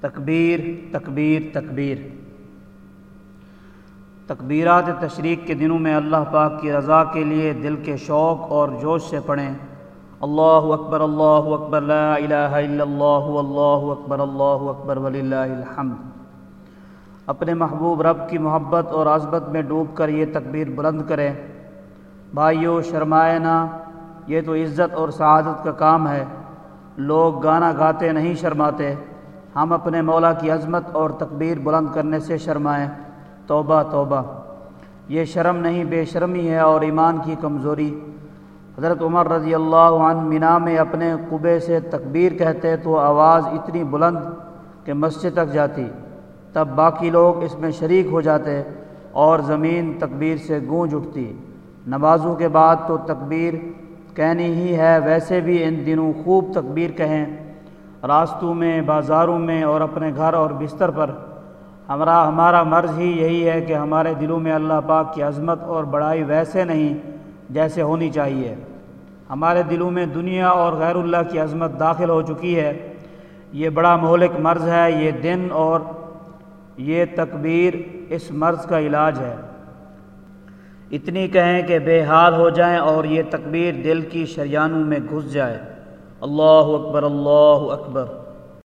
تکبیر تکبیر تکبیر۔ تکبیرات تشریق کے دنوں میں اللہ پاک کی رضا کے لیے دل کے شوق اور جوش سے پڑھیں۔ اللہ اکبر اللہ اکبر، لا الہ الا اللہ اللہ اکبر اللہ اکبر، وللہ الحمد۔ اپنے محبوب رب کی محبت اور عظمت میں ڈوب کر یہ تکبیر بلند کریں۔ بھائیو، شرمائے نہ، یہ تو عزت اور سعادت کا کام ہے۔ لوگ گانا گاتے نہیں شرماتے۔ ہم اپنے مولا کی عظمت اور تکبیر بلند کرنے سے شرمائیں۔ توبہ توبہ۔ یہ شرم نہیں، بے شرمی ہے اور ایمان کی کمزوری۔ حضرت عمر رضی اللہ عنہ مینا میں اپنے قبے سے تکبیر کہتے تو آواز اتنی بلند کہ مسجد تک جاتی۔ تب باقی لوگ اس میں شریک ہو جاتے اور زمین تکبیر سے گونج اٹھتی۔ نمازوں کے بعد تو تکبیر کہنی ہی ہے، ویسے بھی ان دنوں خوب تکبیر کہیں۔ راستوں میں، بازاروں میں اور اپنے گھر اور بستر پر۔ ہمارا ہمارا مرض ہی یہی ہے کہ ہمارے دلوں میں اللہ پاک کی عظمت اور بڑائی ویسے نہیں جیسے ہونی چاہیے۔ ہمارے دلوں میں دنیا اور غیر اللہ کی عظمت داخل ہو چکی ہے۔ یہ بڑا مہلک مرض ہے، یہ دن اور یہ تکبیر اس مرض کا علاج ہے۔ اتنی کہیں کہ بے حال ہو جائیں اور یہ تکبیر دل کی شریانوں میں گھس جائے۔ اللہ اکبر اللہ اکبر۔